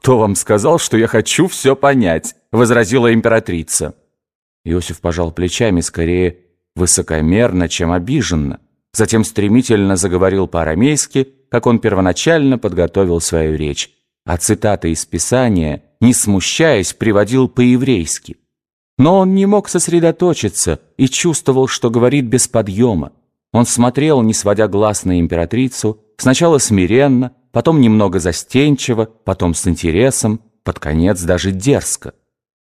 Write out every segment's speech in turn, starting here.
«Кто вам сказал, что я хочу все понять?» — возразила императрица. Иосиф пожал плечами скорее высокомерно, чем обиженно. Затем стремительно заговорил по-арамейски, как он первоначально подготовил свою речь, а цитаты из Писания, не смущаясь, приводил по-еврейски. Но он не мог сосредоточиться и чувствовал, что говорит без подъема. Он смотрел, не сводя глаз на императрицу, сначала смиренно, потом немного застенчиво, потом с интересом, под конец даже дерзко.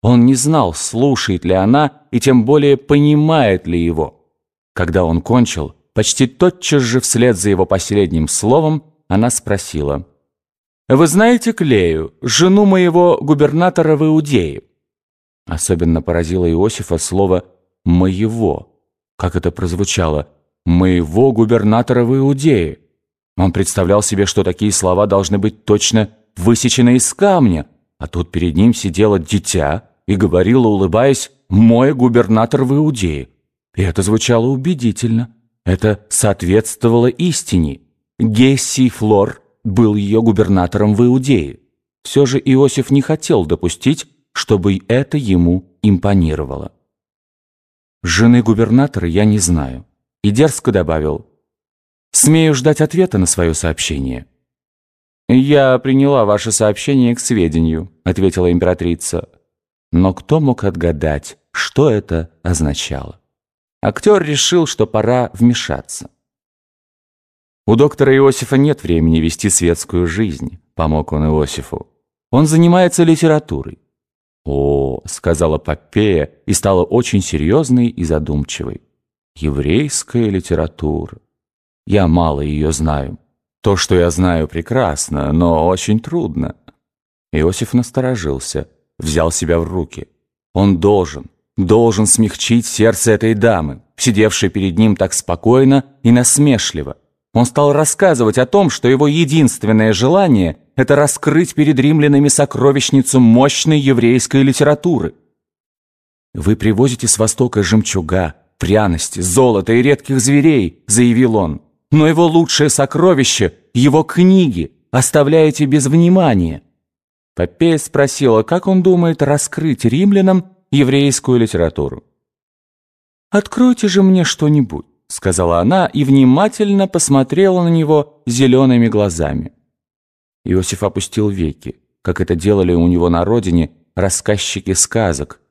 Он не знал, слушает ли она и тем более понимает ли его. Когда он кончил, почти тотчас же вслед за его последним словом она спросила. «Вы знаете Клею, жену моего губернатора в Иудее?» Особенно поразило Иосифа слово «моего». Как это прозвучало «моего губернатора в Иудее». Он представлял себе, что такие слова должны быть точно высечены из камня, а тут перед ним сидело дитя и говорила, улыбаясь, «мой губернатор в Иудее». И это звучало убедительно. Это соответствовало истине. Гесси Флор был ее губернатором в Иудее. Все же Иосиф не хотел допустить, чтобы это ему импонировало. Жены губернатора я не знаю. И дерзко добавил, Смею ждать ответа на свое сообщение». «Я приняла ваше сообщение к сведению», — ответила императрица. Но кто мог отгадать, что это означало? Актер решил, что пора вмешаться. «У доктора Иосифа нет времени вести светскую жизнь», — помог он Иосифу. «Он занимается литературой». «О», — сказала Попея и стала очень серьезной и задумчивой. «Еврейская литература. Я мало ее знаю. То, что я знаю, прекрасно, но очень трудно». Иосиф насторожился, взял себя в руки. Он должен, должен смягчить сердце этой дамы, сидевшей перед ним так спокойно и насмешливо. Он стал рассказывать о том, что его единственное желание – это раскрыть перед римлянами сокровищницу мощной еврейской литературы. «Вы привозите с Востока жемчуга, пряности, золото и редких зверей», – заявил он но его лучшее сокровище, его книги, оставляете без внимания. Попея спросила, как он думает раскрыть римлянам еврейскую литературу. «Откройте же мне что-нибудь», — сказала она и внимательно посмотрела на него зелеными глазами. Иосиф опустил веки, как это делали у него на родине рассказчики сказок,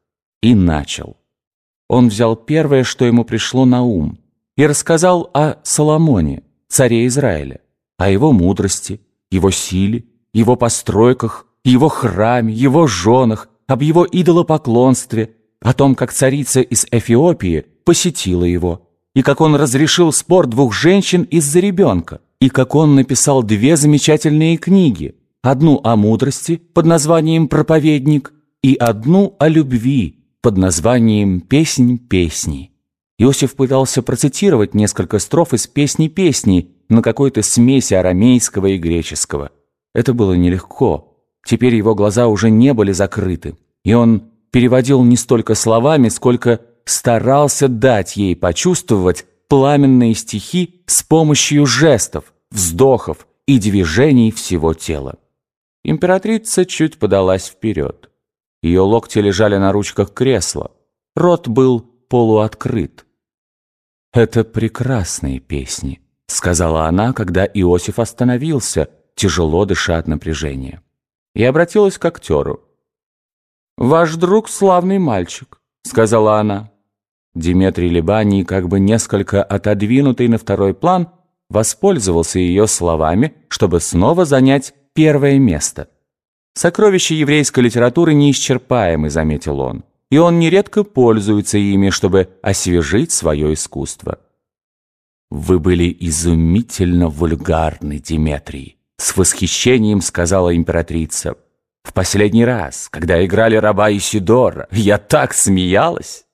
и начал. Он взял первое, что ему пришло на ум — и рассказал о Соломоне, царе Израиля, о его мудрости, его силе, его постройках, его храме, его женах, об его идолопоклонстве, о том, как царица из Эфиопии посетила его, и как он разрешил спор двух женщин из-за ребенка, и как он написал две замечательные книги, одну о мудрости под названием «Проповедник» и одну о любви под названием «Песнь песни». Иосиф пытался процитировать несколько строф из песни песни на какой-то смеси арамейского и греческого. Это было нелегко. Теперь его глаза уже не были закрыты, и он переводил не столько словами, сколько старался дать ей почувствовать пламенные стихи с помощью жестов, вздохов и движений всего тела. Императрица чуть подалась вперед. Ее локти лежали на ручках кресла. Рот был полуоткрыт. «Это прекрасные песни», — сказала она, когда Иосиф остановился, тяжело дыша от напряжения. И обратилась к актеру. «Ваш друг славный мальчик», — сказала она. Диметрий Либаний, как бы несколько отодвинутый на второй план, воспользовался ее словами, чтобы снова занять первое место. «Сокровища еврейской литературы неисчерпаемы», — заметил он и он нередко пользуется ими, чтобы освежить свое искусство. «Вы были изумительно вульгарны, Диметрий», — с восхищением сказала императрица. «В последний раз, когда играли раба Исидора, я так смеялась!»